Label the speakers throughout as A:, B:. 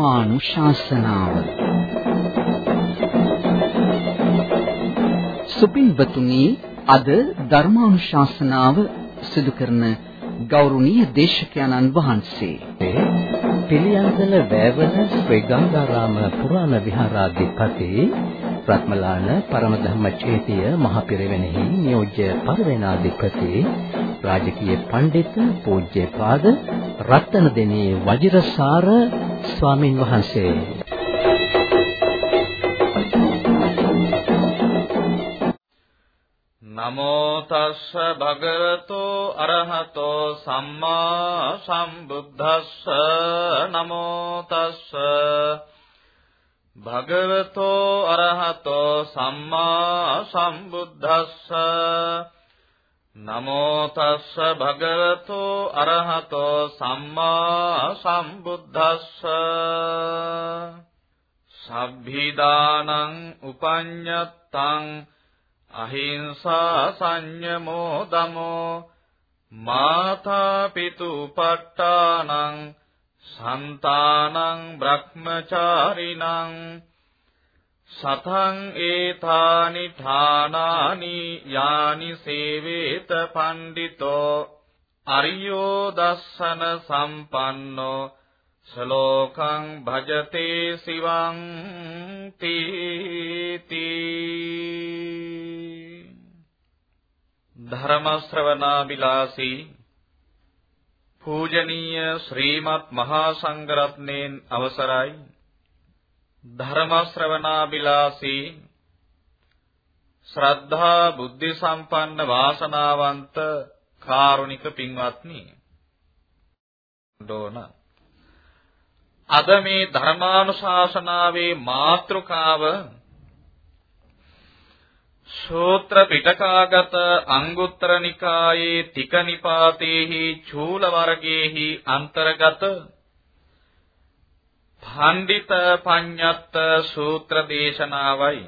A: ධර්මානුශාසනාව. සුපින්වතුනි අද ධර්මානුශාසනාව සිදු කරන ගෞරවනීය දේශකයන්න් වහන්සේ.
B: පිළියන්දල වැවන ශ්‍රී ගංගාරාම පුරාණ විහාරාධිපති රත්මලාන පරමධම්ම චේතිය මහපිරවෙනෙහි නියෝජ්‍ය පරිවේනාධිපති රාජකීය පඬිත් පූජ්‍යපාද රත්න දෙනේ වජිරසාර ස්වාමින් වහන්සේ.
C: නමෝ තස්ස භගවතෝ අරහතෝ සම්මා සම්බුද්දස්ස. නමෝ තස්ස භගවතෝ අරහතෝ සම්මා සම්බුද්දස්ස. නමෝ තස්ස භගවතු අරහතෝ සම්මා සම්බුද්දස්ස. සබ්බිදානං උපඤ්ඤත්තං අහිංසා සංයමෝ දමෝ මාතා පිතු ප ဋ ාණං සන්තානං බ්‍රහ්මචාරිණං සතං ඒතානි ඨානානි යානි සේවේත පණ්ඩිතෝ අරියෝ දස්සන සම්පන්නෝ ශ්ලෝකං භජතේ සිවං තීති ධර්ම ශ්‍රවණාබිලාසී පූජනීය ශ්‍රීමත් මහා සංඝරත්නයන් අවසරයි. ධර්ම ශ්‍රවණාබිලාසී ශ්‍රද්ධා බුද්ධ සම්පන්න වාසනාවන්ත කාරුණික පින්වත්නි. ඩෝන අද මේ ධර්මානුශාසනාවේ මාතෘකාව ශෝත්‍ර පිටකාගත අංගුත්තර නිකායේ තික නිපාතේහි චූල වර්ගයේහි අන්තර්ගත පණ්ඩිත පඤ්ඤත්ත සූත්‍ර දේශනාවයි.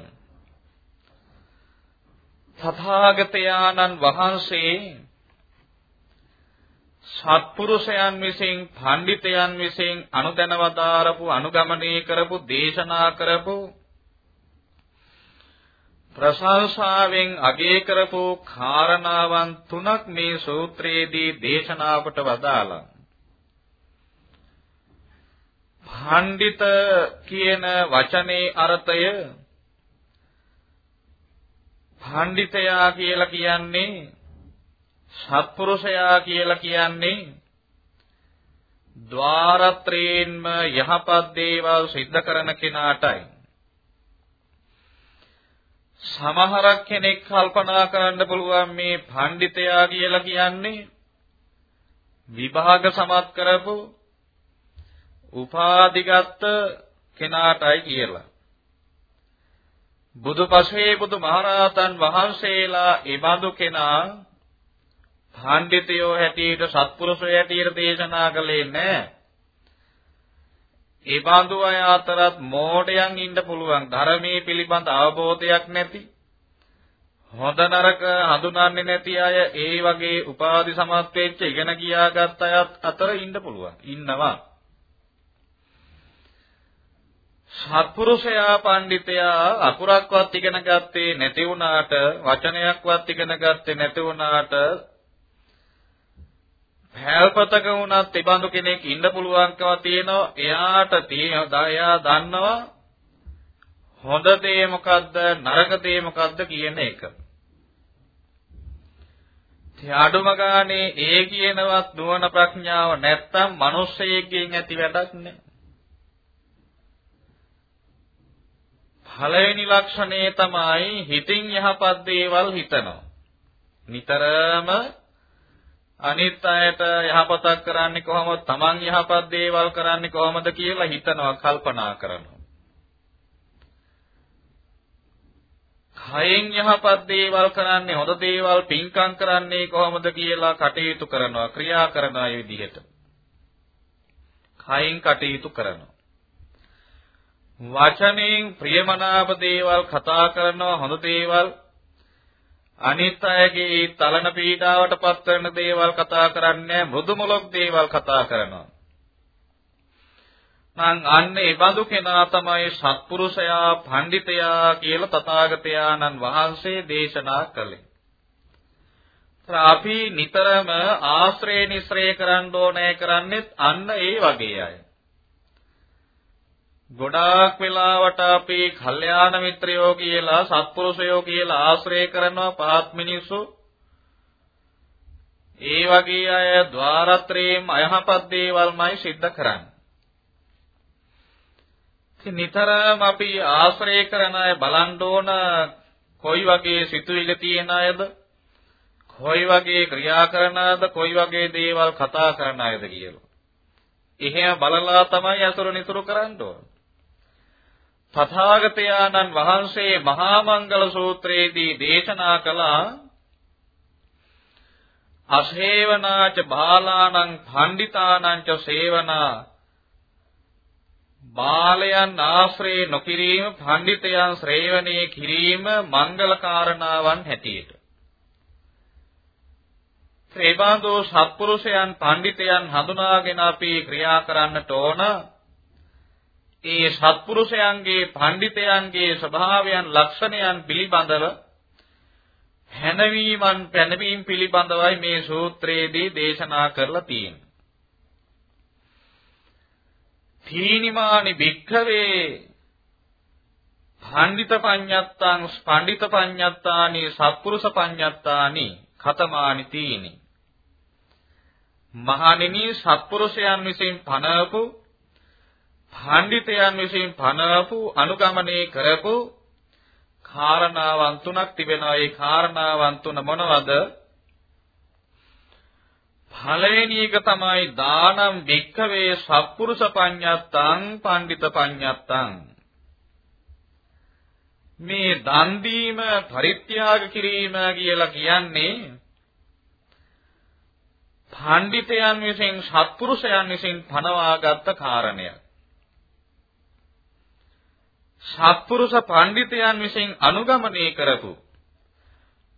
C: තථාගතයන්න් වහන්සේ සත්පුරුෂයන් විසින් පඬිතයන් විසින් අනුදැනවදාරපු අනුගමනය කරපු දේශනා කරපු ප්‍රශංසාවෙන් අගය කරපු කාරණාවන් තුනක් මේ සූත්‍රයේදී දේශනාවට වදාළා. පඬිත කියන වචනේ අර්ථය පඬිතයා කියලා කියන්නේ සත්පුරුෂයා කියලා කියන්නේ ద్వාරත්‍රේන්ම යහපත් දේවල් සිද්ධ කරන කෙනාටයි. සමහරක් කෙනෙක් කල්පනා කරන්න පුළුවන් මේ පඬිතයා කියලා කියන්නේ විභාග සමත් කරපු උපාදිගත් කෙනාටයි කියලා. බුදුපසේ බුදු මහරහතන් වහන්සේලා ඊබඳු කෙනා පඬිතයෝ හැටියට සත්පුරුෂයෝ හැටියට දේශනා කළේ නැහැ. ඒ බඳු අය අතරත් මෝඩයන් ඉන්න පුළුවන් ධර්මයේ පිළිබඳ අවබෝධයක් නැති හොඳ නරක හඳුනන්නේ නැති අය ඒ වගේ උපාධි සමත් වෙච්ච ඉගෙන ගියාගත් අයත් අතර ඉන්න පුළුවන් ඉන්නවා සත්පුරුෂයා පඬිතයා අකුරක්වත් ඉගෙන ගත්තේ නැති වුණාට වචනයක්වත් ඉගෙන ගත්තේ නැති වුණාට හැල්පතක වුණත් ඉබඳු කෙනෙක් ඉන්න පුළුවන්කම තියෙනවා එයාට තියෙන එයා දන්නවා හොඳ දේ මොකද්ද නරක දේ මොකද්ද කියන එක. අඩුම ගානේ ඒ කියනවත් නුවණ ප්‍රඥාව නැත්තම් මිනිස්සෙකගෙන් ඇති වැඩක් නෑ. පළවෙනි ලක්ෂණය තමයි හිතින් යහපත් දේවල් හිතනවා. නිතරම අනිත් අයට යහපතක් කරන්නේ කොහොමද? Taman යහපත් දේවල් කරන්නේ කොහොමද කියලා හිතනවා, කල්පනා කරනවා. කයෙන් යහපත් දේවල් කරන්නේ හොඳ දේවල් පින්කම් කරන්නේ කොහොමද කියලා කටයුතු කරනවා, ක්‍රියා කරනවා මේ විදිහට. කයෙන් කටයුතු කරනවා. වචනෙන් ප්‍රියමනාප දේවල් කතා කරනවා හොඳ දේවල් අනිත් අයගේ තලන පීඩාවට පත් වෙන දේවල් කතා කරන්නේ මෘදු මොලොක් දේවල් කතා කරනවා නම් අන්න ඒ බඳු කෙනා තමයි සත්පුරුෂයා පඬිතයා කියලා තථාගතයන්න් වහන්සේ දේශනා කළේ. අපි නිතරම ආශ්‍රේ නිස්රේ කරන්න ඕනේ කරන්නේත් අන්න ඒ වගේ අය. ගොඩාක් වෙලාවට අපි කල්යාණ මිත්‍රයෝ කියලා සත්පුරුෂයෝ කියලා ආශ්‍රය කරනවා පහත් මිනිස්සු. ඒ වගේ අය ద్వාරත්‍රේම අයහපත් දේවල්මයි සිද්ධ කරන්නේ. නිතරම අපි ආශ්‍රය කරන අය බලන්න ඕන කොයි වගේ සිතුවිලි තියෙන අයද කොයි වගේ ක්‍රියා කරන අයද කොයි වගේ දේවල් කතා කරන අයද කියලා. එහෙම බලලා තමයි අසුර නිතර කරන්න ඕන. තථාගතයන්න් වහන්සේ මහා මංගල සූත්‍රයේදී දේශනා කළා අසේවනාච බාලාණං පණ්ඩිතානං ච සේවනා බාලයන් ආශ්‍රේ නොකිරීම පඬිතයන් ශ්‍රේවණේ කිරීම මංගල කාරණාවන් හැටියට. ශ්‍රේබාන්දෝ සත්පුරුෂයන් පඬිතයන් හඳුනාගෙන අපි ක්‍රියා කරන්නට ඕන. ඒ සත්පුරුෂයන්ගේ පඬිතයන්ගේ ස්වභාවයන් ලක්ෂණයන් පිළිබඳව හැනවීමන් පැනවීම පිළිබඳවයි මේ සූත්‍රයේදී දේශනා කරලා තියෙන්නේ. තීනිමානි භික්ඛවේ පණ්ඩිත පඤ්ඤත්තං පණ්ඩිත පඤ්ඤත්තානි සත්පුරුෂ පඤ්ඤත්තානි khතමානි තීනි මහණෙනි සත්පුරුෂයන් විසින් පනවපු පණ්ඩිතයන් විසින් පනවපු අනුගමනය කරපු කාරණාවන් තුනක් තිබෙනවා. ඒ කාරණාවන් තුන මොනවද? පළවෙනි එක තමයි දානම් වික්ඛවේ සත්පුරුෂ පඤ්ඤත්තං පණ්ඩිත පඤ්ඤත්තං. මේ දන් දීම පරිත්‍යාග කිරීම කියලා කියන්නේ පඬිතයන් විසින් සත්පුරුෂයන් විසින් පනවාගත් කාරණයක්. සත්පුරුෂ පඬිතයන් විසින් අනුගමනය කරපු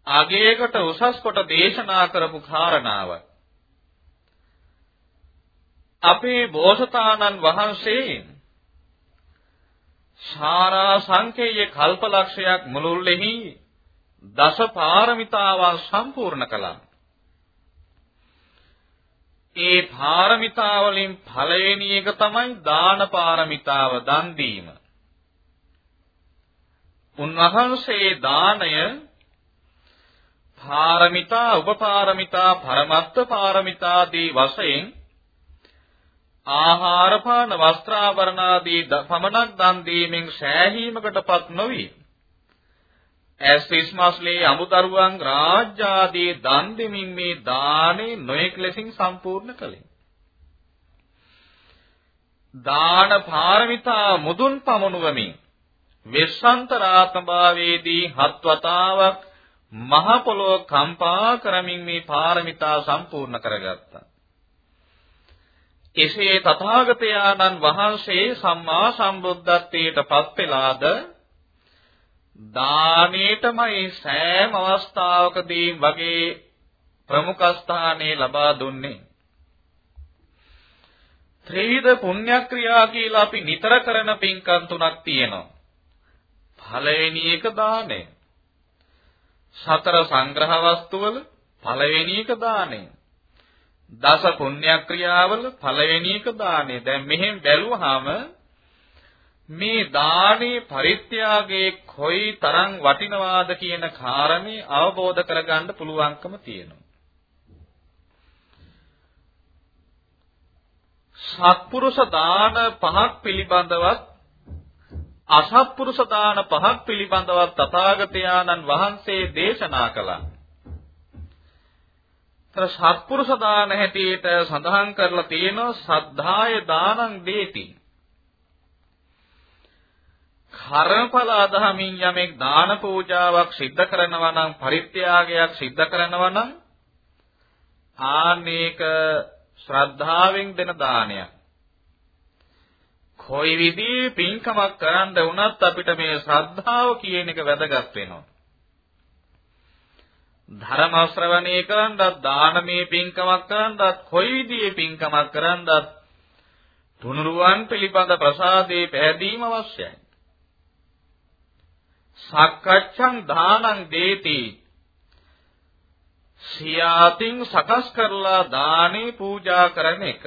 C: අගයකට උසස් කොට දේශනා කරපු කාරණාවක්. අපේ බෝසතාණන් වහන්සේ සාරා සංකේය කල්පලක්ෂයක් මුළුල්ලෙහි දස පාරමිතාවන් සම්පූර්ණ කළා. ඒ පාරමිතා වලින් පළවෙනි එක තමයි දාන පාරමිතාව දන් දීම. උන්වහන්සේ දානය පාරමිතා උපපාරමිතා පරමත්ත පාරමිතාදී වශයෙන් ආහාර පාන වස්ත්‍රාභරණ ආදී පමණක් දන් දීමෙන් සෑහීමකටපත් නොවි. ඇස්තිස්මස්ලේ අමුදරුවන් රාජ්‍ය ආදී දන් දෙමින් මේ දානේ නොයෙක් ලෙසින් සම්පූර්ණ කළේ. දාන පාරමිතා මුදුන් පමනුවමින් වෙස්සන්තරාත්ම භාවයේදී හත් වතාවක් මහ පොළොව කම්පා කරමින් මේ පාරමිතා සම්පූර්ණ කරගත්තා. එසේ තථාගතයන්න් වහන්සේ සම්මා සම්බුද්ධත්වයට පත් වෙලාද දානේටමයි සෑම අවස්ථාවකදී වගේ ප්‍රමුඛ ස්ථානයේ ලබා දුන්නේ ත්‍රිවිධ පුණ්‍යක්‍රියා කියලා අපි නිතර කරන පින්කම් තුනක් තියෙනවා පළවෙනි එක දානය සතර සංග්‍රහ වස්තුවල පළවෙනි එක දානය දස පුණ්‍ය ක්‍රියාවල පළවෙනි එක දානේ. දැන් මෙහෙම බැලුවාම මේ දානේ පරිත්‍යාගයේ කොයි තරම් වටිනවාද කියන කාරණේ අවබෝධ කරගන්න පුළුවන්කම තියෙනවා. සත්පුරුෂ දාන පහක් පිළිබඳවත් අසත්පුරුෂ දාන පහක් පිළිබඳවත් තථාගතයන්න් වහන්සේ දේශනා කළා. තර සත්පුරුෂ දාන හැටියට සඳහන් කරලා තියෙනවා සද්ධාය දානං දේති. කර්මඵල අදහමින් යමෙක් දාන පූජාවක් සිද්ධ කරනවා නම් පරිත්‍යාගයක් සිද්ධ කරනවා නම් ආනේක ශ්‍රද්ධාවෙන් දෙන දානයක්. කොයි විදිහේ පින්කමක් කරන්න වුණත් අපිට මේ ශ්‍රද්ධාව කියන එක වැදගත් වෙනවා. ධර්ම ශ්‍රවණය කරන්නත් දානමේ පින්කමක් කරන්නත් කොයි විදිහේ පින්කමක් කරන්නත් තුනුරුවන් පිළිබඳ ප්‍රසාදේ පැහැදීම අවශ්‍යයි. සක්කච්ඡං දානං දේති සියාතින් සකස් කරලා දානේ පූජා කරන එක.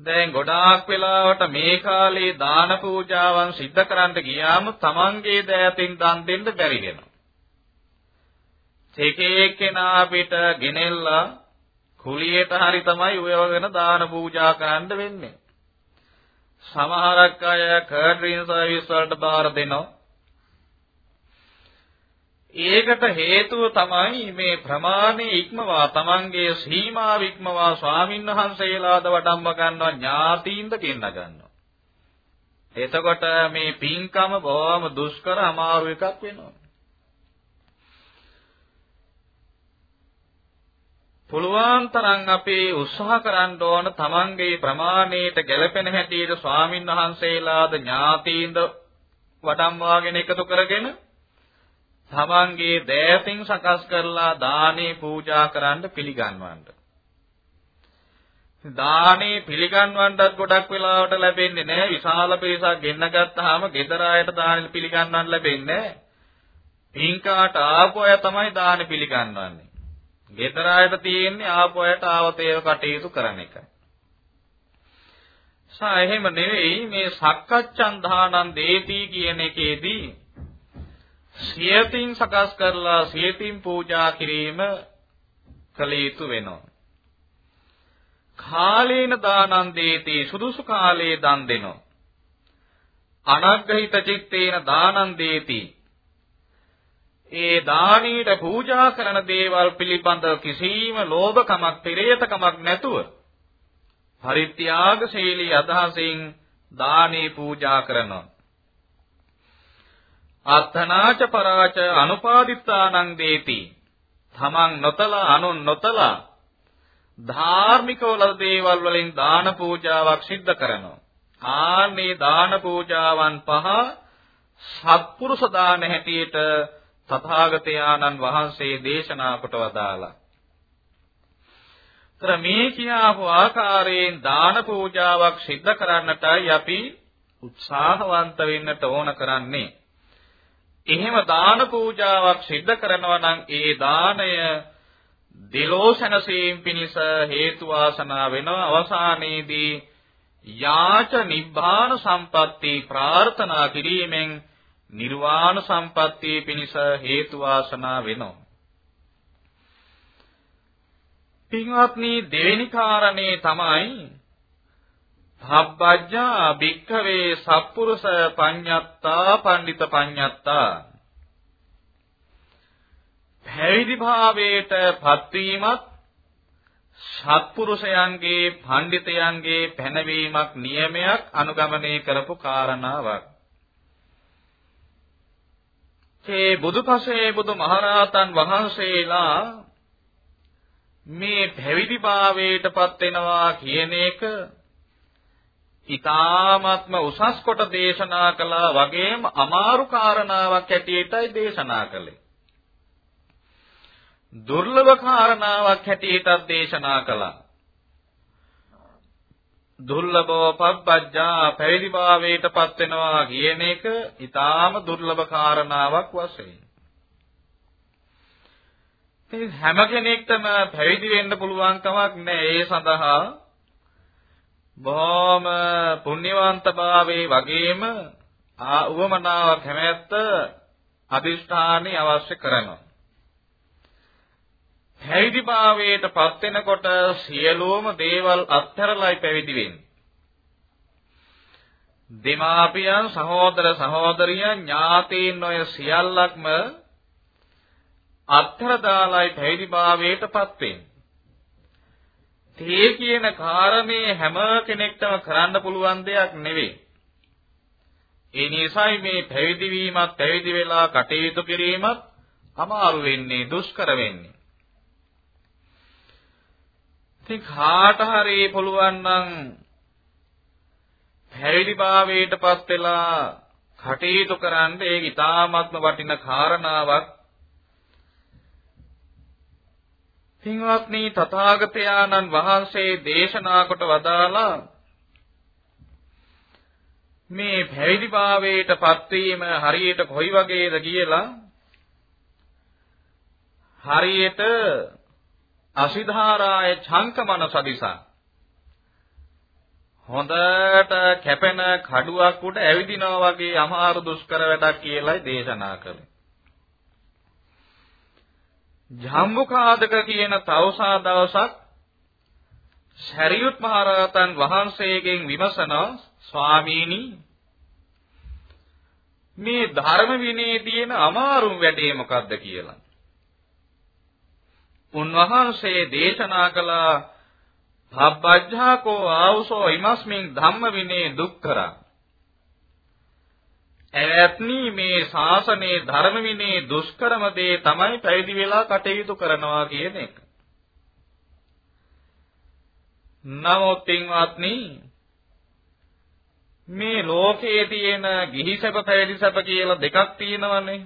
C: දැන් ගොඩාක් වෙලාවට මේ කාලේ දාන පූජාවන් සිද්ධ කරන්න ගියාම තමන්ගේ දෑතින් දන් දෙන්න බැරි වෙනවා. එක එක්කෙනා අපිට ගෙනෙල්ලා කුලියට හරි තමයි ඔය වෙන දාන පූජා කරන්න වෙන්නේ. සමහරක් අය කර්ඩ්‍රින් සර්විස් වලට බාර දෙනවා. ඒකට හේතුව තමයි මේ ප්‍රමාණයේ ඉක්මවා තමන්ගේ සීමාව ඉක්මවා ස්වාමින්වහන්සේලාද වඩම්ම ගන්නවා ඥාතීන්ද ගෙන්න ගන්නවා. එතකොට මේ පින්කම බොහොම දුෂ්කර අමාරු එකක් වෙනවා. පුළුවන් තරම් අපි උත්සාහ කරන්න ඕන තමන්ගේ ප්‍රමාණයට ගැළපෙන හැටියට ස්වාමින් වහන්සේලාද ඥාතීන්ද වඩම්වාගෙන එකතු කරගෙන තමන්ගේ දෑසින් සකස් කරලා දානේ පූජා කරන්න පිළිගන්වන්න. දානේ පිළිගන්වන්නත් ගොඩක් වෙලාවට ලැබෙන්නේ නැහැ. විශාල පිරිසක් ගෙන්න ගත්තාම ගෙදර අයට දානේ පිළිගන්වන්න ලැබෙන්නේ නැහැ. පින්කාට ආපු අය තමයි දානේ පිළිගන්වන්නේ. ගෙදර අයට තියෙන්නේ ආපු අයට ආවතේව කටයුතු කරන එකයි. සා එහෙම නෙවෙයි මේ සක්කච්ඡන් දානං දේති කියන එකේදී සියතින් සකස් කරලා සියතින් පූජා කිරීම කළ යුතු වෙනවා. කාලේන දානං දේති සුදුසු කාලයේ දන් දෙනවා. අනග්‍රහිත චිත්තේන දානං දේති ඒ දානීට පූජා කරන දේවල් පිළිබඳ කිසිම ලෝභකමක් පෙරේතකමක් නැතුව පරිත්‍යාගශීලී අදහසින් දානේ පූජා කරනවා. අත්තනාච පරාච අනුපාදිත්තානං දේති. තමන් නොතලා අනුන් නොතලා ධාර්මිකවල දේවල් වලින් දාන පූජාවක් සිද්ධ කරනවා. ආන්නේ දාන පූජාවන් පහ සත්පුරුෂ දාන හැටියට තථාගතයන්න් වහන්සේ දේශනා කොට වදාලා. ତර මේ කියාපු ආකාරයෙන් දාන පූජාවක් සිද්ධ කරන්නටයි අපි උත්සාහවන්ත වෙන්නට ඕන කරන්නේ. එහෙම දාන පූජාවක් සිද්ධ කරනවා නම් ඒ දාණය දිලෝසනසීම් පිණිස හේතු වාසනා වෙනවා අවසානයේදී යාච නිබ්බාන සම්පatti ප්‍රාර්ථනා කිරීමෙන් නිර්වාණ සම්පත්තිය පිණිස හේතු වාසනා වෙනවා. පින්වත්නි දෙවෙනි කාරණේ තමයි භබ්බජ්ජා භික්ඛවේ සත්පුරුෂ පඤ්ඤත්තා පණ්ඩිත පඤ්ඤත්තා. පැවිදි භාවයට පත්වීමත් සත්පුරුෂයන්ගේ පඬිතයන්ගේ පැනවීමක් නියමයක් අනුගමනය කරපු කාරණාවක්. ඒ බුදුපසේ බුදු මහරහතන් වහන්සේලා මේ පැවිදි භාවයටපත් වෙනවා කියන එක ඊ타ත්ම උසස් කොට දේශනා කළා වගේම අමාරු කාරණාවක් ඇටියටයි දේශනා කළේ. දුර්ලභ කාරණාවක් හැටියටත් දේශනා කළා. දුර්ලභව පබ්බජ්ජා පැවිදි භාවයටපත් වෙනවා කියන එක ඊටාම දුර්ලභ කාරණාවක් වශයෙන්. ඉතින් හැම කෙනෙක්ටම පැවිදි වෙන්න පුළුවන් කමක් නැහැ. ඒ සඳහා බොහොම පුණ්‍යවන්ත භාවයේ වගේම ආ උවමනාවක් හැමැත්ත අදිෂ්ඨානෙ අවශ්‍ය කරනවා. පැවිදි භාවයට පත් වෙනකොට සියලුම දේවල් අත්හැරලායි පැවිදි වෙන්නේ. දෙමාපියන් සහෝදර සහෝදරියන් ඥාතීන් ඔය සියල්ලක්ම අත්හැර දාලායි පැවිදි භාවයට පත් වෙන්නේ. තේ කියන කාරණේ හැම කෙනෙක්ටම කරන්න පුළුවන් දෙයක් නෙවෙයි. ඒ නිසායි මේ පැවිදි වීමත් පැවිදි වෙලා කටයුතු කිරීමත් අමාරු වෙන්නේ දුෂ්කර වෙන්නේ. ඉතින් කාට හරි පුළුවන් නම් පැවිදිභාවයටපත් වෙලා කටයුතු කරන්න ඒක ඉතාමත්ම වටින කාරණාවක්. පින්වත්නි තථාගතයන්න් වහන්සේ දේශනා කොට වදාලා මේ පැවිදිභාවයට පත්වීම හරියට කොයි වගේද කියලා හරියට අසිධාරාය ඡංකමන සදිසා හොඳට කැපෙන කඩුවක් උඩ ඇවිදිනවා වගේ අමාරු දුෂ්කර වැඩක් කියලායි දේශනා කළේ. ජම්බුකාදක කියන තවසා දවසක් ශරියුත් මහරහතන් වහන්සේගෙන් විමසනවා ස්වාමීනි මේ ධර්ම විනයේ තියෙන අමාරුම වැඩේ මොකද්ද කියලා. උන්වහන්සේ දේශනා කළ භබ්බජ්ජාකෝ ආවුසෝ ඉමස්මින් ධම්ම විනේ දුක්කරා. එවත්නි මේ ශාසනයේ ධර්ම විනේ දුෂ්කරම දේ තමයි පැවිදි වෙලා කටයුතු කරනවා කියන එක. නමුත් පින්වත්නි මේ ලෝකයේ තියෙන ගිහි සැප පැවිදි සැප කියලා දෙකක් තියෙනවනේ.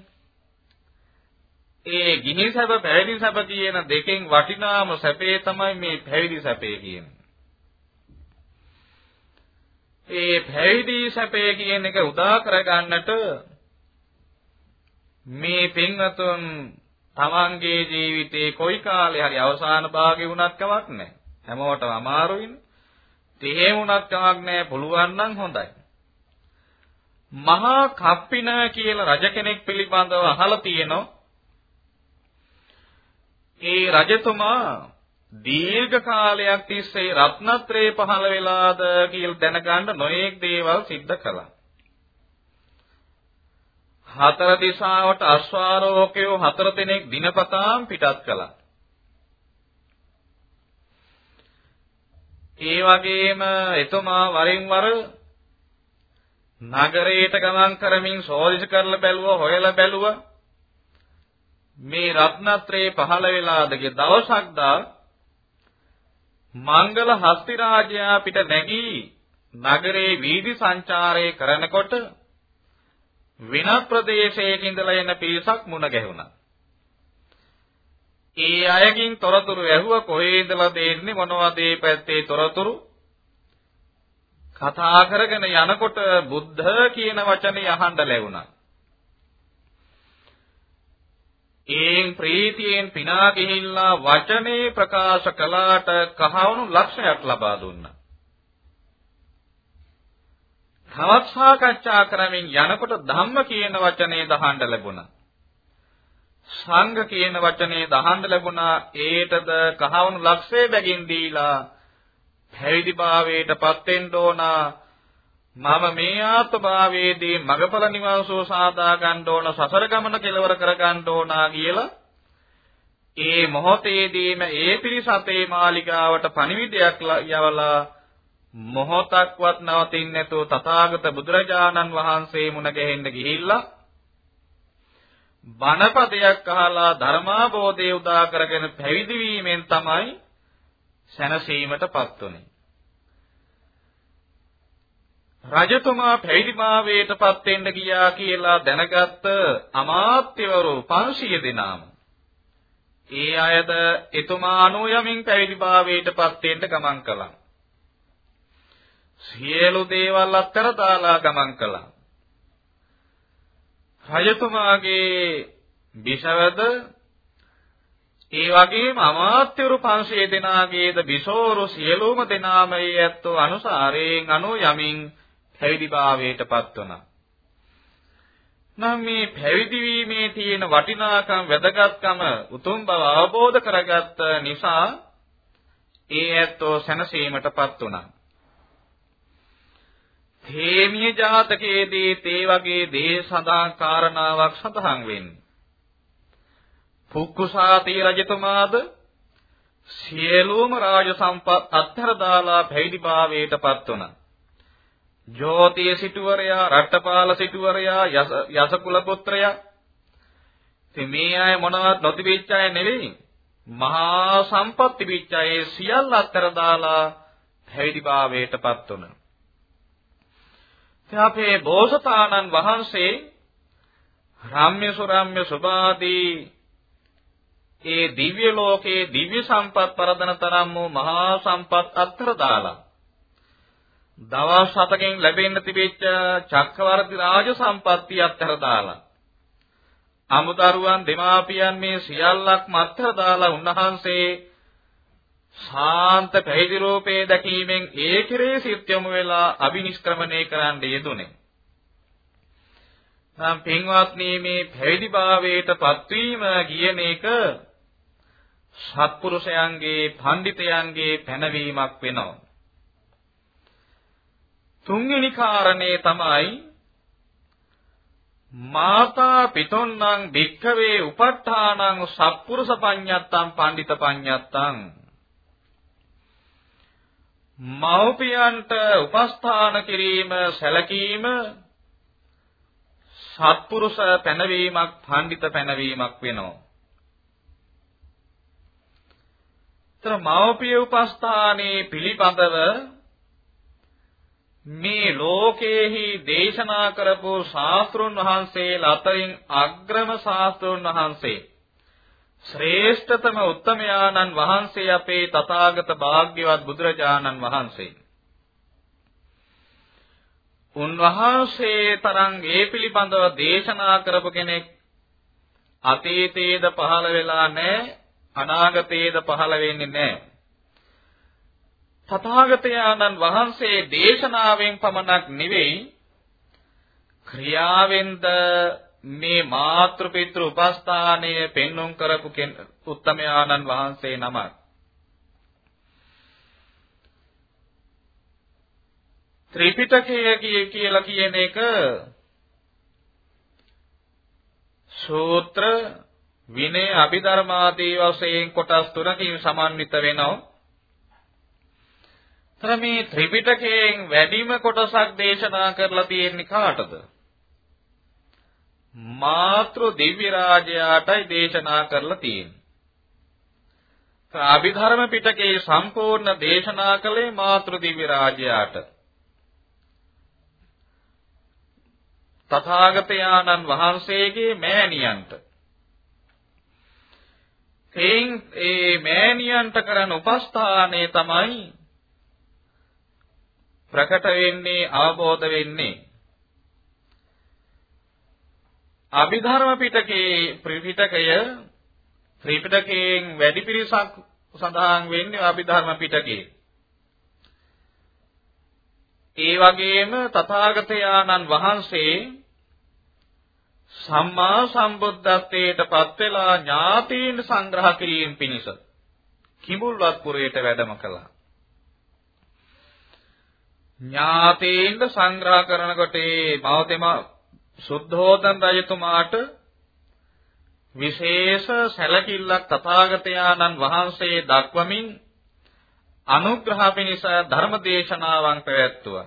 C: ඒ ගිහි සැප පැවිදි සැප කියන දෙකෙන් වටිනාම සැපේ තමයි මේ පැවිදි සැපේ කියන්නේ. ඒ පැවිදි සැපේ කියන එක උදා කරගන්නට මේ පින්වතුන් තමන්ගේ ජීවිතේ කොයි කාලේ හරි අවසාන භාගේ වුණත් කමක් නැහැ. හැමෝටම අමාරුයිනේ. තේ වුණත් කමක් නැහැ. පුළුවන් නම් හොඳයි. මහා කප්පින කියලා රජ කෙනෙක් පිළිබඳව අහලා තියෙනවා. ඒ රජතුමා දීර්ඝ කාලයක් තිස්සේ රත්නත්‍රේ පහළ වෙලාද කියලා දැනගන්න නොයේක් දේවල් සිද්ධ කළා. හතර දිශාවට අශ්වාරෝහකයෝ හතර දෙනෙක් දිනපතාම පිටත් කළා. ඒ වගේම එතුමා වරින් වර නගරයට ගමන් කරමින් සෝදිස කරලා බැලුවා හොයලා බැලුවා මේ රත්නත්‍රේ පහළ වෙලාදගේ දවසක් දා මංගල හස්ති රාජයා පිට නැගී නගරේ වීදි සංචාරය කරනකොට වෙනත් ප්‍රදේශයක ඉඳලා එන පිරිසක් මුණ ගැහුණා. ඒ අයකින් තොරතුරු ඇහුවා කොහේ ඉඳලාද එන්නේ මොනවද මේ පැත්තේ තොරතුරු කතා කරගෙන යනකොට බුද්ධ කියන වචනේ අහන්න ලැබුණා. ඒන් ප්‍රීතියෙන් පිනා ගිහිල්ලා වචනේ ප්‍රකාශ කළාට කහවණු ලක්ෂයක් ලබා දුන්නා. තවත් සාකච්ඡා කරමින් යනකොට ධම්ම කියන වචනේ දහන්න ලැබුණා. සංඝ කියන වචනේ දහන්න ලැබුණා. ඒටද කහවණු ලක්ෂය බැගින් දීලා පැවිදි භාවයටපත් වෙන්න ඕනා. මම මේ ආත්මභාවයේදී මගඵල නිවාසෝ සාදා ගන්න ඕන සසර ගමන කෙලවර කර ගන්න ඕනා කියලා ඒ මොහොතේදීම ඒ පිරිසතේ මාලිගාවට පණිවිඩයක් යවලා මොහොතක්වත් නවතින්නේ නැතුව තථාගත බුදුරජාණන් වහන්සේ මුණ ගැහෙන්න ගිහිල්ලා බණපදයක් අහලා ධර්මාබෝධය උදා කරගෙන පැවිදි වීමෙන් තමයි සැනසීමටපත් උනේ. රජතුමා පැවිදිභාවයටපත් වෙන්න ගියා කියලා දැනගත්ත අමාත්‍යවරු 500 දෙනාම ඒ අයද එතුමා අනුයමින් පැවිදිභාවයටපත් වෙන්න ගමන් කළා. සියලු දේවල් අත්තර දාලා ගමන් කළා. රජතුමාගේ බිසවද ඒ වගේම අමාත්‍යවරු 500 දෙනාගේද බිසෝරු සියලුම දෙනාම ඒ ඇත්තෝ අනුසාරයෙන් අනු යමින් පැවිදිභාවයටපත් වුණා. නම් මේ පැවිදි වීමේ තියෙන වටිනාකම් වැදගත්කම උතුම් බව අවබෝධ කරගත්ත නිසා ඒ ඇත්තෝ සැනසීමටපත් වුණා. තේමිය ජාතකයේදී තේ වගේ දේ සඳහන් කාරණාවක් සඳහන් වෙන්නේ. පුක්කුසාති රජතුමාද සියලුම රාජ සම්පත් අත්හැර දාලා පැවිදිභාවයටපත් වුණා. ජෝතිය සිටුවරයා, රට්ටපාල සිටුවරයා, යසකුල පුත්‍රයා. ඉතින් මේ අය මොනවත් නොතිබිච්ච අය නෙවෙයි. මහා සම්පත් තිබිච්ච අය සියල්ල අත්තර දාලා පැවිදිභාවයටපත් වුණා. ඉතින් අපේ බෝසතාණන් වහන්සේ රාම්‍ය සුරාම්‍ය සුභාදී ඒ දිව්‍ය ලෝකයේ දිව්‍ය සම්පත් පරදන තරම් වූ මහා සම්පත් අත්තර දාලා දවස් හතකින් ලැබෙන්න තිබෙච්ච චක්‍රවර්ති රාජ සම්පත්තිය අත්තර දාලා අමුදරුවන් දෙමාපියන් මේ සියල්ලක්ම අත්තර දාලා උන්වහන්සේ ශාන්ත පැවිදි රූපේ දැකීමෙන් ඒ කෙරේ සිත් යොමු වෙලා අබිනිෂ්ක්‍රමණය කරන්න යෙදුනේ. නම් පින්වත්නි මේ පැවිදි භාවයට පත්වීම කියන එක සත්පුරුෂයන්ගේ පඬිතයන්ගේ පැනවීමක් වෙනවා. තුන්වෙනි කාරණේ තමයි මාතා පිතොන්නං භික්ඛවේ උපට්ඨානං සත්පුරුෂ පඤ්ඤත්තං පඬිත පඤ්ඤත්තං මෞපියන්ට උපස්ථාන කිරීම සැලකීම සත්පුරුෂ පැනවීමක් පඬිත පැනවීමක් වෙනවා. ତර මෞපිය උපස්ථානයේ පිළිබඳව මේ ලෝකේහි දේශනා කරපු ශාස්ත්‍රුන් වහන්සේලා අතරින් අග්‍රම ශාස්ත්‍රුන් වහන්සේ ශ්‍රේෂ්ඨතම උත්තමයාණන් වහන්සේ අපේ තථාගත භාග්‍යවත් බුදුරජාණන් වහන්සේ. උන්වහන්සේ තරම් ඒ පිළිබඳව දේශනා කරපු කෙනෙක් අතීතයේද පහළ වෙලා නැහැ අනාගතයේද පහළ වෙන්නේ නැහැ. තථාගතයන්න් වහන්සේ දේශනාවෙන් පමණක් නෙවෙයි ක්‍රියාවෙන්ද මේ මාතෘ පිතෘ උපස්ථානය පෙන්눔 කරපු උත්තමයාණන් වහන්සේ නමක්. ත්‍රිපිටකය කියලා කියන එක සූත්‍ර විනය අභිධර්මාදී වශයෙන් කොටස් තුනකින් සමන්විත වෙනවා. තර මේ ත්‍රිපිටකයෙන් වැඩිම කොටසක් දේශනා කරලා තියෙන්නේ කාටද? මාතෘ දිව්‍ය රාජයාටයි දේශනා කරලා තියෙන්නේ. අභිධර්ම පිටකේ සම්පූර්ණ දේශනා කළේ මාතෘ දිව්‍ය රාජයාට. තථාගතයන්න් වහන්සේගේ මෑණියන්ට එයින් ඒ මෑණියන්ට කරන උපස්ථානය තමයි ප්‍රකට වෙන්නේ අවබෝධ වෙන්නේ අභිධර්ම පිටකේ ත්‍රිපිටකය ත්‍රිපිටකයෙන් වැඩි පිරිසක් සඳහන් වෙන්නේ අභිධර්ම පිටකේ. ඒ වගේම තථාගතයන්න් වහන්සේ සම්මා සම්බුද්ධත්වයට පත් වෙලා ඥාතීන් සංග්‍රහ කිරීම පිණිස කිඹුල්වත් පුරයට වැඩම කළා. ඥාතීන් සංග්‍රහ කරනකොට මේ මෞතෙම සුද්ධෝදන රජතුමාට විශේෂ සැලකිල්ලක් තථාගතයන්න් වහන්සේ දක්වමින් අනුග්‍රහ පිණිස ධර්ම දේශනාවන් පැවැත්තුවා.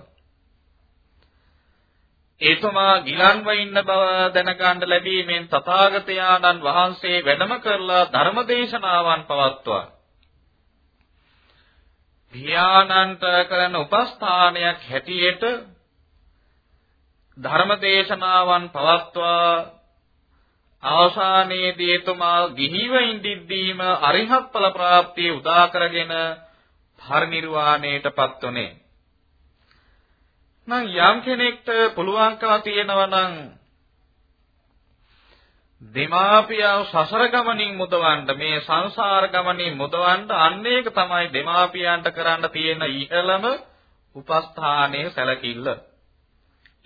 C: එතුමා ගිලන්ව ඉන්න බව දැනගන්න ලැබීමෙන් තථාගතයන්න් වහන්සේ වැඩම කරලා ධර්ම දේශනාවන් පවත්වුවා. ධ්‍යානන්ත කරන උපස්ථානයක් හැටියට ධර්ම දේශනාවන් පවත්වා අවසානයේදී එතුමා ගිහිව ඉඳිද්දීම අරිහත් ඵල ප්‍රාප්තිය උදා කරගෙන පරිනිර්වාණයටපත් උනේ. නම් යම් කෙනෙක්ට පුළුවන්කම තියෙනවා නම් දෙමාපියව සසර ගමනින් මුදවන්න මේ සංසාර ගමනින් මුදවන්න අන්න ඒක තමයි දෙමාපියන්ට කරන්න තියෙන ඉහළම උපස්ථානයේ සැලකිල්ල.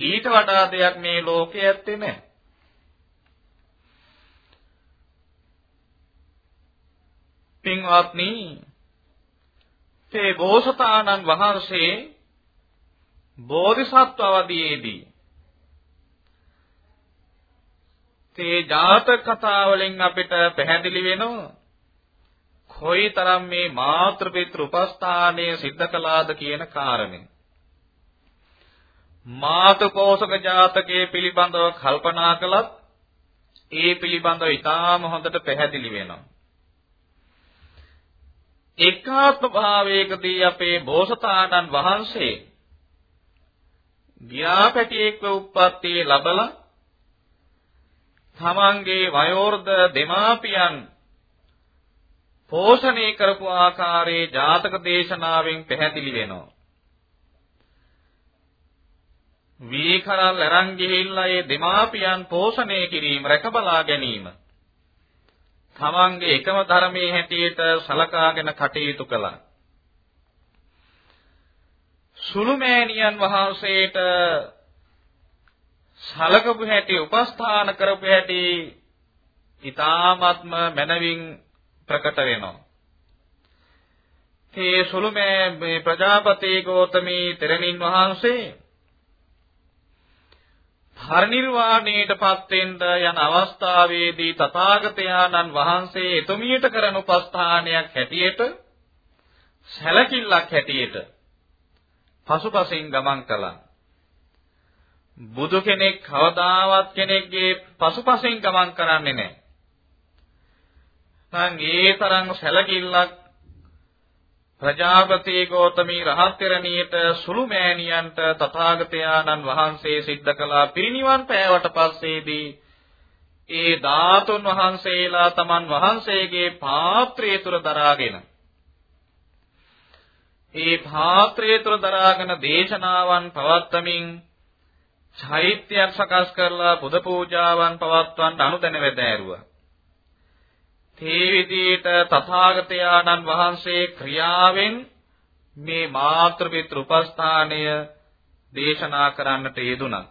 C: ඊට වඩා දෙයක් මේ ලෝකයේ ඇත්තේ නැහැ. පින්වත්නි, මේ බෝසතාණන් වහන්සේ බෝධිසත්ව අවදීයේදී තේ ජාතක කතා වලින් අපිට පැහැදිලි වෙනවා කොයිතරම් මේ මාතෘ පිතෘ උපස්ථානය සිද්ධ කළාද කියන කාරණේ. මාතු පෝෂක ජාතකයේ පිළිබඳව කල්පනා කළත් ඒ පිළිබඳව ඉතාම හොඳට පැහැදිලි වෙනවා. එකාත්ම භාවයකදී අපේ බෝසතාණන් වහන්සේ ගියාපැටියෙක්ව උප්පත්තිය ලැබලා තමන්ගේ වයෝවෘද්ධ දෙමාපියන් පෝෂණය කරපු ආකාරයේ ජාතක දේශනාවෙන් පැහැදිලි වෙනවා. වීකරල් අරන් ගිහිල්ලා ඒ දෙමාපියන් පෝෂණය කිරීම රැකබලා ගැනීම තමන්ගේ එකම ධර්මයේ හැටියට සලකාගෙන කටයුතු කළා. සුළුමෑණියන් වහන්සේට සලකපු හැටි උපස්ථාන කරපු හැටි ඊ타ත්ම මනවින් ප්‍රකට වෙනවා. මේ සුළුමෑ මේ ප්‍රජාපති ගෞතමී තෙරණින් වහන්සේ පරිනිර්වාණයටපත් වෙන්න යන අවස්ථාවේදී තථාගතයන්න් වහන්සේ එතුමියට කරන උපස්ථානයක් හැටියට සැලකිල්ලක් හැටියට පසුපසින් ගමන් කළා. බුදු කෙනෙක් කවදාවත් කෙනෙක්ගේ පසුපසින් ගමන් කරන්නේ නැහැ. නම් ඒ තරම් සැලකිල්ලක් ප්‍රජාපති ගෞතමී රහත්තරණියට සුළු මෑණියන්ට තථාගතයන්න් වහන්සේ සිද්ධ කළා පිරිනිවන් පෑවට පස්සේදී ඒ ධාතුන් වහන්සේලා තමන් වහන්සේගේ පාත්‍රය තුර දරාගෙන ඒ පාත්‍රය තුර දරාගෙන දේශනාවන් පවත්වමින් චෛත්‍යයක් සකස් කරලා බුද පූජාවන් පවත්වන්න අනුදැන වැදෑරුවා තේ විදියට තථාගතයන්න් වහන්සේ ක්‍රියාවෙන් මේ මාත්‍ර පිතෘ උපස්ථානය දේශනා කරන්නට යෙදුණා.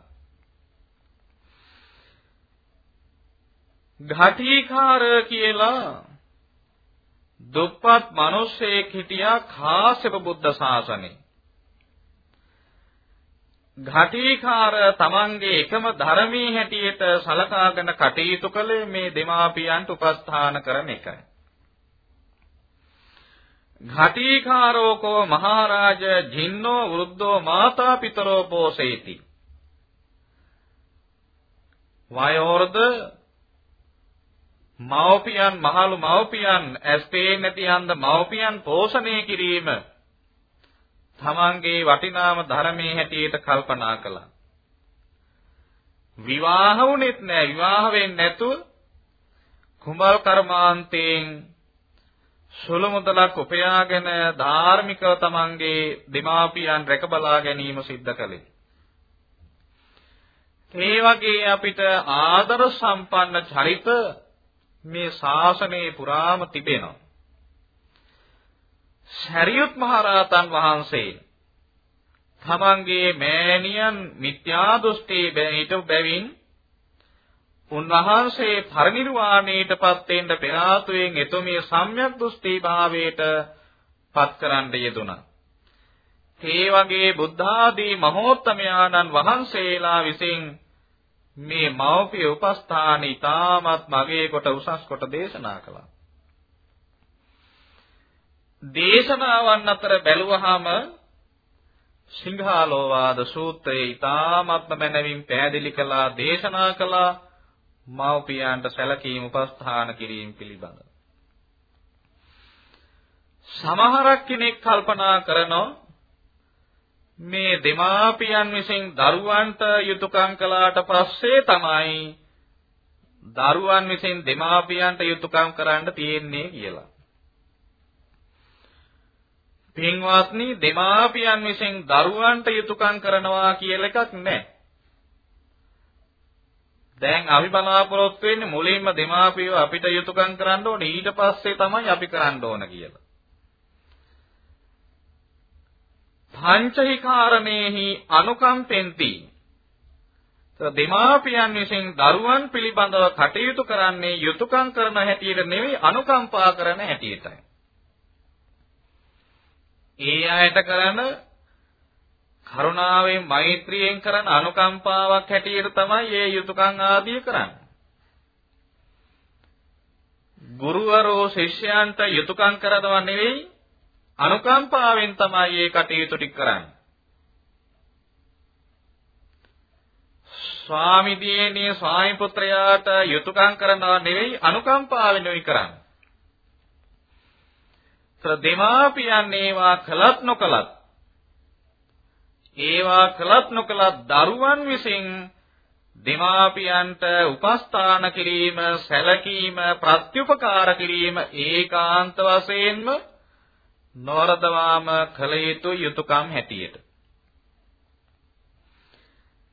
C: ඝටිකාර කියලා දුප්පත් මිනිස්සෙක් හිටියා කාශ්‍යප බුද්ධ ශාසනේ. ඝටිකාර තමන්ගේ එකම ධර්මයේ හැටියට සලකාගෙන කටයුතු කළේ මේ දෙමාපියන්ට උපස්ථාන කරන එකයි. ඝටිකාරෝකෝ මහරජ ජින්නෝ වෘද්ධෝ මාතා පිතරෝ පෝසේති. වයෝර්ධ මව්පියන් මහලු මව්පියන් ඇස් පේන්නේ නැති හන්ද මව්පියන් පෝෂණය කිරීම තමන්ගේ වටිනාම ධර්මයේ හැටියට කල්පනා කළා. විවාහ වුණෙත් නෑ විවාහ වෙන්නේ නැතුව කුඹල් කර්මාන්තයෙන් සුළු මුදලක් උපයාගෙන ධාර්මිකව තමන්ගේ දෙමාපියන් රැකබලා ගැනීම සිද්ධ කළේ. ඒ වගේ අපිට ආදර සම්පන්න චරිත මේ ශාසනයේ පුරාම තිබෙනවා. ශරියුත් මහරහතන් වහන්සේ තමන්ගේ මෑණියන් මිත්‍යා දෘෂ්ටි බැහිට බැවින් උන්වහන්සේ පරිනිර්වාණයටපත් වෙන්න පෙර ආතුවෙන් එතුමිය සම්‍යක් දෘෂ්ටි භාවයට පත් කරන්න යෙදුණා. ඒ වගේ බුද්ධ ආදී මහෝත්තමයාණන් වහන්සේලා විසින් මේ මෞපිය උපස්ථාන ඊටමත් මගේ කොට උසස් කොට දේශනා කළා. දේශනාවන් අතර බැලුවහම සිංහාලෝවාද සූත්‍රයේ ඊ타මත්ම මැනවින් පැහැදිලි කළා දේශනා කළා මව්පියන්ට සැලකීම උපස්ථාන කිරීම පිළිබඳ. සමහරක් කෙනෙක් කල්පනා කරනවා මේ දෙමාපියන් විසින් දරුවන්ට යුතුයකම් කළාට පස්සේ තමයි දරුවන් විසින් දෙමාපියන්ට යුතුයකම් කරන්න තියෙන්නේ කියලා. පින්වත්නි දෙමාපියන් විසින් දරුවන්ට යුතුයකම් කරනවා කියලා එකක් නැහැ. දැන් අපි බලාපොරොත්තු වෙන්නේ මුලින්ම දෙමාපියෝ අපිට යුතුයකම් කරන්න ඕනේ ඊට පස්සේ තමයි අපි කරන්න ඕන කියලා. පංචහිකාරණේහි අනුකම්පෙන්ති. දෙමාපියන් විසින් දරුවන් පිළිබඳව කටයුතු කරන්නේ යුතුයකම් කරන හැටියට නෙවෙයි අනුකම්පා කරන හැටියටයි. ඒ අයට කරන කරුණාවෙන් මෛත්‍රියෙන් කරන අනුකම්පාවක් හැටියට තමයි මේ යුතුයකම් ආදී කරන්නේ. ගුරුවරෝ ශිෂ්‍යයන්ට යුතුයකම් කරනවා නෙවෙයි අනුකම්පාවෙන් තමයි මේ කටයුතු ටික කරන්නේ. ස්වාමි දියණිය ස්වාමි පුත්‍රයාට යුතුයකම් කරනවා නෙවෙයි අනුකම්පාවෙන් උයි කරන්නේ. දෙමාපියන් ඒවා කළත් නොකළත් ඒවා කළත් නොකළත් දරුවන් විසින් දෙමාපියන්ට උපස්ථාන කිරීම, සැලකීම, ප්‍රත්‍යුපකාර කිරීම ඒකාන්ත වශයෙන්ම නොරදවාම කළ යුතු යුතුයකම් හැටියට.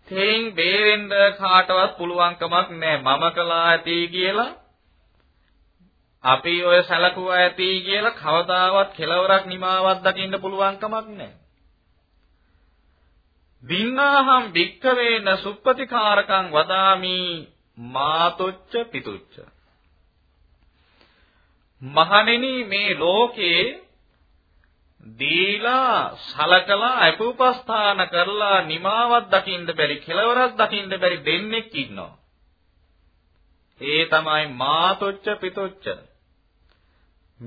C: තෙන් බේරෙන්න කාටවත් පුළුවන්කමක් නැහැ. මම කළා ඇති කියලා අපි ඔය සැලකුවා ඇති කියලා කවදාවත් කෙලවරක් නිමාවක් දකින්න පුළුවන් කමක් නැහැ. දින්නාහම් භික්කවේන සුප්පතිකාරකං වදාමි මාතුච්ච පිතුච්ච. මහණෙනි මේ ලෝකේ දීලා සලකලා අපුපස්ථාන කරලා නිමාවක් දකින්න බැරි කෙලවරක් දකින්න බැරි දෙන්නෙක් ඉන්නවා. ඒ තමයි මාතුච්ච පිතුච්ච.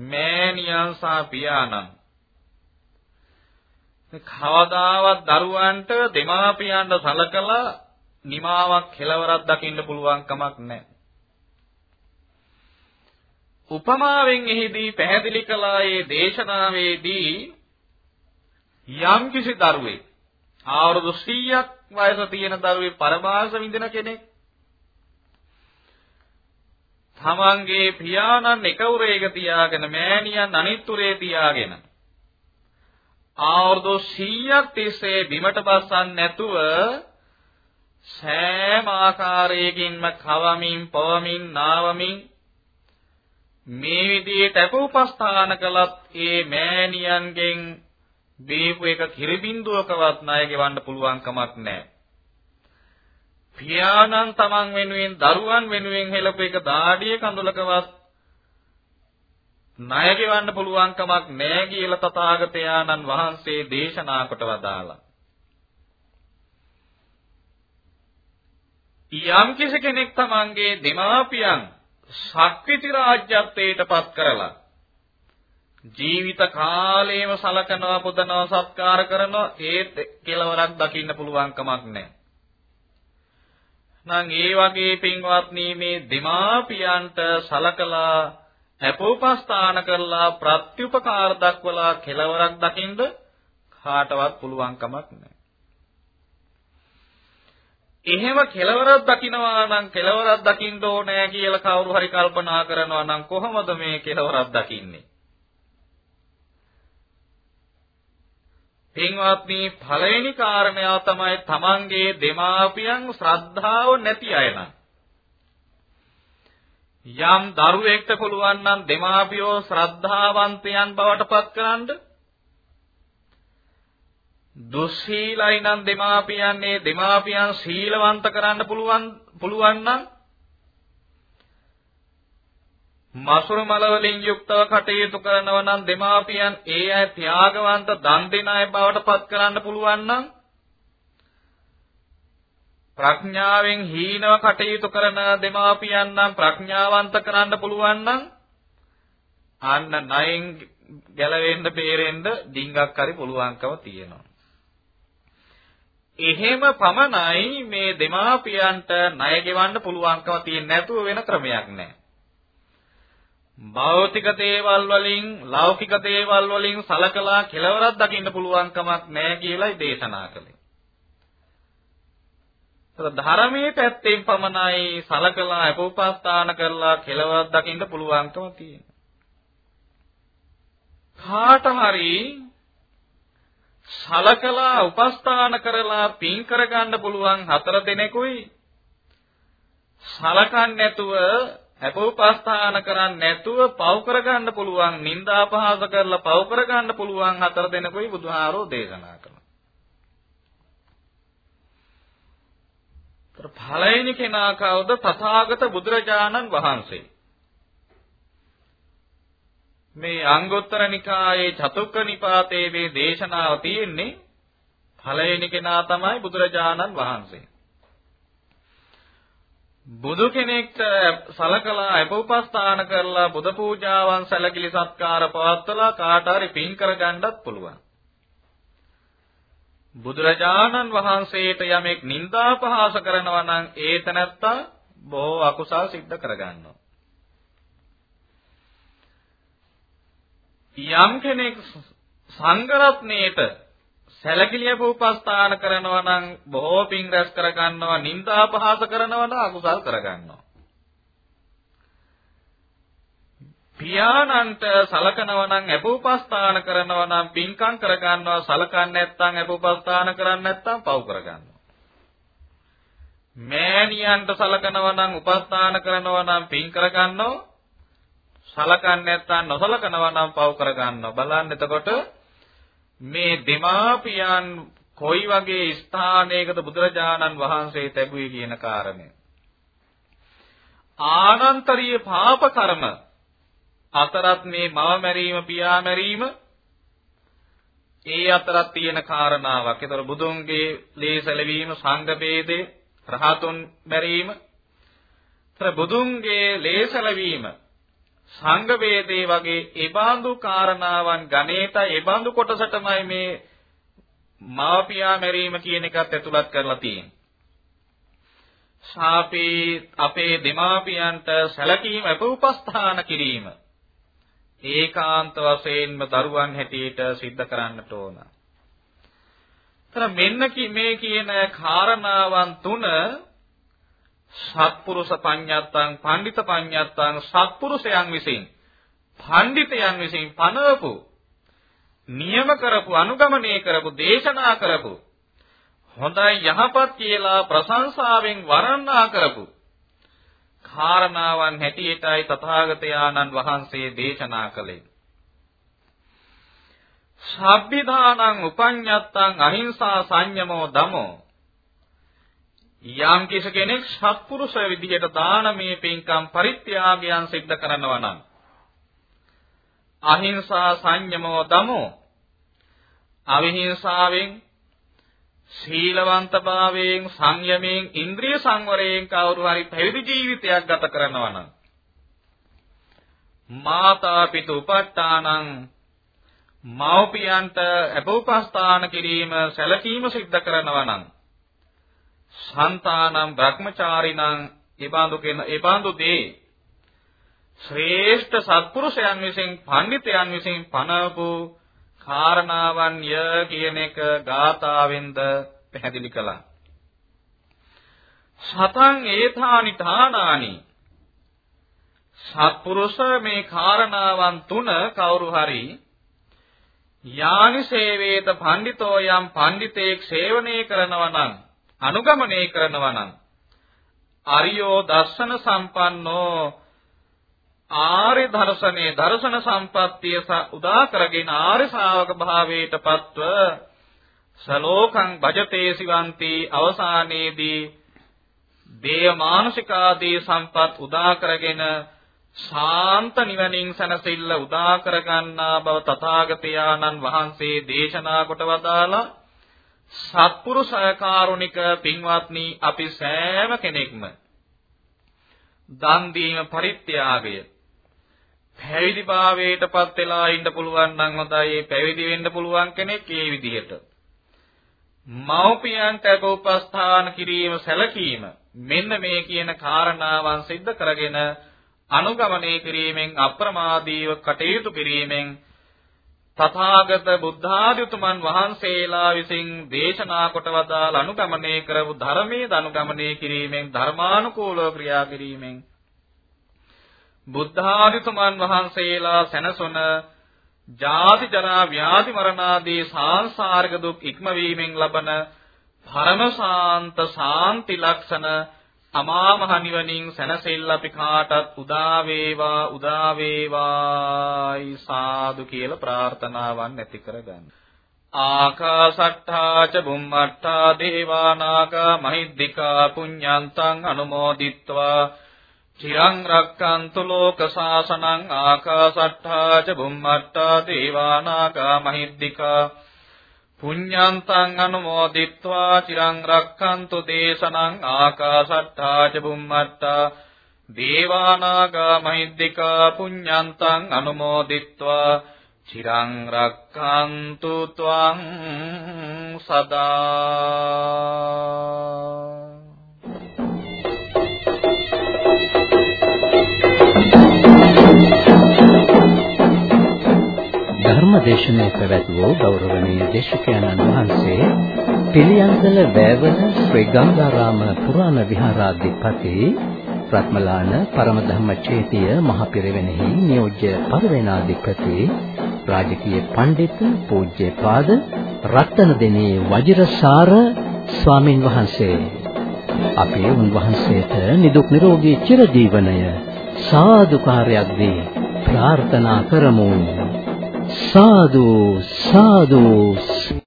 C: මෑණියන් සහ පියාණන් කවදාවත් දරුවන්ට දෙමාපියන්ට සලකලා නිමාවක් කෙලවරක් දකින්න පුළුවන් කමක් නැහැ. උපමාවෙන් එහිදී පැහැදිලි කළා ඒ දේශනාවේදී යම් කිසි දරුවෙක් අවුරුදු 100ක් වයස තියෙන දරුවෙක් පරමාස විඳින කෙනෙක් තමන්ගේ පියාණන් එක උරේක තියාගෙන මෑණියන් අනිත් උරේ තියාගෙන අවුරුදු 100ක් තිස්සේ බිමට බස්සන්නේ නැතුව සෑම ආකාරයකින්ම කවමින් පවමින් නාවමින් මේ විදිහට අපෝපස්ථාන කළත් ඒ මෑණියන්ගෙන් දීපු එක කිරිබින්දුවකවත් ණය ගෙවන්න පුළුවන් කමක් නැහැ. පියාණන් තමන් වෙනුවෙන් දරුවන් වෙනුවෙන් හෙළපු එක දාඩිය කඳුලකවත් ණය ගෙවන්න පුළුවන් කමක් නැහැ කියලා තථාගතයන්න් වහන්සේ දේශනා කොට වදාලා. යම් කෙනෙක් තමන්ගේ දෙමාපියන් ශක්විති රාජ්‍යත්වයට පත් කරලා ජීවිත කාලයේම සලකනවා පුදනවා සත්කාර කරනවා ඒත් කෙලවරක් දකින්න පුළුවන් කමක් නැහැ. නම් ඒ වගේ පින්වත්නි මේ දෙමාපියන්ට සලකලා අපෝපස්ථාන කරලා ප්‍රත්‍යුපකාර දක්වලා කෙලවරක් දකින්න කාටවත් පුළුවන් කමක් නැහැ. එහෙම කෙලවරක් දකින්නවා නම් කෙලවරක් දකින්න ඕනේ කියලා කවුරු හරි කල්පනා කරනවා නම් කොහොමද මේ කෙලවරක් දකින්නේ? පින්වත්නි පළවෙනි කාරණය තමයි තමන්ගේ දෙමාපියන් ශ්‍රද්ධාව නැති අය නම්. යම් දරුවෙක්ට පුළුවන් නම් දෙමාපියෝ ශ්‍රද්ධාවන්තයන් බවට පත් කරන්න දුස්සීලයි නම් දෙමාපියන්නේ දෙමාපියන් සීලවන්ත කරන්න පුළුවන් පුළුවන් නම් මසුරු මල වලින් යුක්තව කටයුතු කරනවා නම් දෙමාපියන් ඒ අය ත්‍යාගවන්ත දන් දෙන අය බවට පත් කරන්න පුළුවන් නම් ප්‍රඥාවෙන් හීනව කටයුතු කරන දෙමාපියන් නම් ප්‍රඥාවන්ත කරන්න පුළුවන් නම් අන්න නයෙන් ගැලවෙන්න බේරෙන්න ඩිංගක් හරි පුළුවන්කම තියෙනවා. එහෙම පමණයි මේ දෙමාපියන්ට ණය ගෙවන්න පුළුවන්කම තියෙන්නේ නැතුව වෙන ක්‍රමයක් නැහැ. භෞතික දේවල් වලින් ලෞකික දේවල් වලින් සලකලා කෙලවරක් දකින්න පුළුවන් කමක් නැහැ කියලායි දේශනා කළේ. ඒත් ධර්මයේ පැත්තෙන් පමණයි සලකලා අපෝපස්ථාන කරලා කෙලවරක් දකින්න පුළුවන්කම තියෙනවා. කාට හරි සලකලා උපස්ථාන කරලා පින් කරගන්න පුළුවන් හතර දෙනෙකුයි සලකන්නේ නැතුව හැපෝපස්ථාන කරන්නේ නැතුව පව කරගන්න පුළුවන් නිന്ദා අපහාස කරලා පව කරගන්න පුළුවන් හතර දෙනෙකුයි බුදුහාරෝ දේශනා කරනවා. ප්‍රඵලයිනි කෙනා කවුද? තථාගත බුදුරජාණන් වහන්සේ. මේ අංගුත්තර නිකායේ චතුක්ක නිපාතයේ මේ දේශනාව තියෙන්නේ ඵලයේනි කෙනා තමයි බුදුරජාණන් වහන්සේ. බුදු කෙනෙක්ට සලකලා අපෝපස්ථාන කරලා බුද පූජාවන් සැලකිලි සත්කාර පවත්වලා කාට හරි පින් කරගන්නත් පුළුවන්. බුදුරජාණන් වහන්සේට යමෙක් නිന്ദා පහස කරනවා නම් ඒ තැනත්තා බොහෝ අකුසල් සිද්ධ කරගන්නවා. යම් කෙනෙක් සංඝරත්නයේට සැලකිලියප උපස්ථාන කරනවා නම් බොහෝ පින් රැස් කර ගන්නවා නිന്ദා පහස කරනවා නම් අකුසල් කර ගන්නවා පියාණන්ට සලකනවා නම් අපෝපස්ථාන කරනවා නම් පින්කම් කර ගන්නවා සලකන්නේ නැත්නම් අපෝපස්ථාන කරන්නේ නැත්නම් පව් කර ගන්නවා මෑණියන්ට සලකනවා නම් උපස්ථාන කරනවා නම් පින් කර ගන්නවා සලකන්නේ නැත්නම් නොසලකනවා නම් පව් කර ගන්නවා බලන්න එතකොට මේ දෙමාපියන් කොයි වගේ ස්ථානයකද බුදුරජාණන් වහන්සේ තැබුවේ කියන කාරණය ආනන්තරීය පාප කර්ම අතරත් මේ මව මැරීම පියා මැරීම ඒ අතරත් තියෙන කාරණාවක්. ඒතර බුදුන්ගේ ලේසලවීම සංඝ ભેදේ රහතුන් මැරීම. ඒතර බුදුන්ගේ ලේසලවීම සංඝ ભેදේ වගේ ඒබඳු කාරණාවන් ගණේට ඒබඳු කොටසටමයි මේ මව පියා මැරීම කියන එකත් ඇතුළත් කරලා තියෙන්නේ. ශාපේ අපේ දෙමාපියන්ට සැලකීම අපෝපස්ථාන කිරීම ඒකාන්ත වශයෙන්ම දරුවන් හැටියට සිද්ධ කරන්නට ඕන. තර මෙන්න මේ කියන කාරණාවන් තුන සත්පුරුෂ පඤ්ඤත්තං පඬිත පඤ්ඤත්තං සත්පුරුෂයන් විසින් පඬිතයන් විසින් පනවපු නියම කරපු අනුගමනය කරපු දේශනා කරපු හොඳයි යහපත් කියලා ප්‍රශංසාවෙන් වර්ණනා කරපු කාරණාවන් හැටියටයි තථාගතයන්න් වහන්සේ දේශනා කළේ. සබ්බිදානං උපඤ්ඤත්තං අහිංසා සංයමෝ දමෝ යම් කෙනෙක් සත්පුරුෂ විදියට දානමේ පින්කම් පරිත්‍යාගයන් සිද්ධ කරනවා නම් අහිංසා සංයමෝ දමෝ. අවිහිංසාවෙන් සීලවන්තභාවයෙන් සංයමයෙන් ඉන්ද්‍රිය සංවරයෙන් කවුරු හරි පැවිදි ජීවිතයක් ගත කරනවා නම් මාතා පිතු උපට්ඨානං මව්පියන්ට අපෝපස්ථාන කිරීම සැලකීම සිද්ධ කරනවා නම් සන්තානම් බ්‍රහ්මචාරිණං ඒබඳු කෙන ඒබඳු දේ ශ්‍රේෂ්ඨ සත්පුරුෂයන් විසින් පඬිතයන් විසින් පනවපු කාරණාවන් ය කියන එක ගාථාවෙන්ද පැහැදිලි කළා. සතං ඒථානි ඨානානි සත්පුරුෂ මේ කාරණාවන් තුන කවුරු හරි යානි සේවේත පඬිතෝ යම් පඬිතෙක් සේවනය කරනවා නම් අනුගමනය කරනවා නම් අරියෝ දර්ශන සම්පන්නෝ ආර්ය දර්ශනේ දර්ශන සම්පත්තිය උදා කරගෙන ආර්ය ශ්‍රාවක භාවයට පත්ව සලෝකං භජතේ සිවಂತಿ අවසානයේදී දේය මානසිකාදී සම්පත් උදා කරගෙන ශාන්ත නිවනින් සැනසෙල්ල උදා කරගන්නා බව තථාගතයන්න් වහන්සේ දේශනා කොට වදාලා සත්පුරුෂ කාරුණික පින්වත්නි අපි සෑම කෙනෙක්ම දන් දීම පරිත්‍යාගය පැවිදි භාවයටපත් වෙලා ඉන්න පුළුවන් නම් හොඳයි. පැවිදි වෙන්න පුළුවන් කෙනෙක් ඒ විදිහට. මෞපියන්ට උපස්ථාන කිරීම සැලකීම මෙන්න මේ කියන කාරණාවන් සිද්ධ කරගෙන අනුගමනය කිරීමෙන් අප්‍රමාදීව කටයුතු කිරීමෙන් තථාගත බුද්ධාදිතුමන් වහන්සේලා විසින් දේශනා කොට වදාළ අනුගමනය කරපු ධර්මයේ අනුගමනය කිරීමෙන් ධර්මානුකූලව ක්‍රියා කිරීමෙන් බුද්ධාදිතුමන් වහන්සේලා සැනසොන ජාති ජරා ව්‍යාධි මරණ ආදී සාංශාරික දුක් ඉක්මවීමෙන් ලබන පරම ශාන්ත ශාන්ති ලක්ෂණ අමා මහ නිවනින් සැනසෙල්ල අපි කාටත් උදා වේවා උදා වේවායි සාදු කියලා ප්‍රාර්ථනාවන් ඇති කරගන්න. ආකාසට්ඨා ච බුම්මට්ඨා දේවා නාග මහිද්దికා පුඤ්ඤන්තං අනුමෝදිත්වා චිරං රක්칸තු ලෝක සාසනං ආකාසට්ඨා ච බුම්මට්ඨා දේවා නාග මහිද්దికා පුඤ්ඤාන්තං අනුමෝදිත්වා චිරං රක්ඛන්තු දේශනං ආකාශට්ඨා ච බුම්මට්ඨා දේවානාගා මහිද්దికා පුඤ්ඤාන්තං අනුමෝදිත්වා චිරං රක්ඛන්තු ත්වං සදා.
B: ධර්මදේශනය පැවැත්වූ ගෞරවනීය දේශකයන්න් වහන්සේ පිළියන්දල වැවන ශ්‍රී ගංගාරාම පුරාණ විහාරාධිපති රත්මලාන පරමධම්ම චේතිය මහපිරවෙනෙහි නියෝජ්‍ය පරිවේනාධිපති රාජකීය පඬිත් පූජ්‍යපාද රත්නදෙනී වජිරසාර ස්වාමින් වහන්සේ. අපි උන්වහන්සේට නිදුක් නිරෝගී චිරජීවනය සාදුකාරයක් දී ප්‍රාර්ථනා කරමු. සාදු සාදු.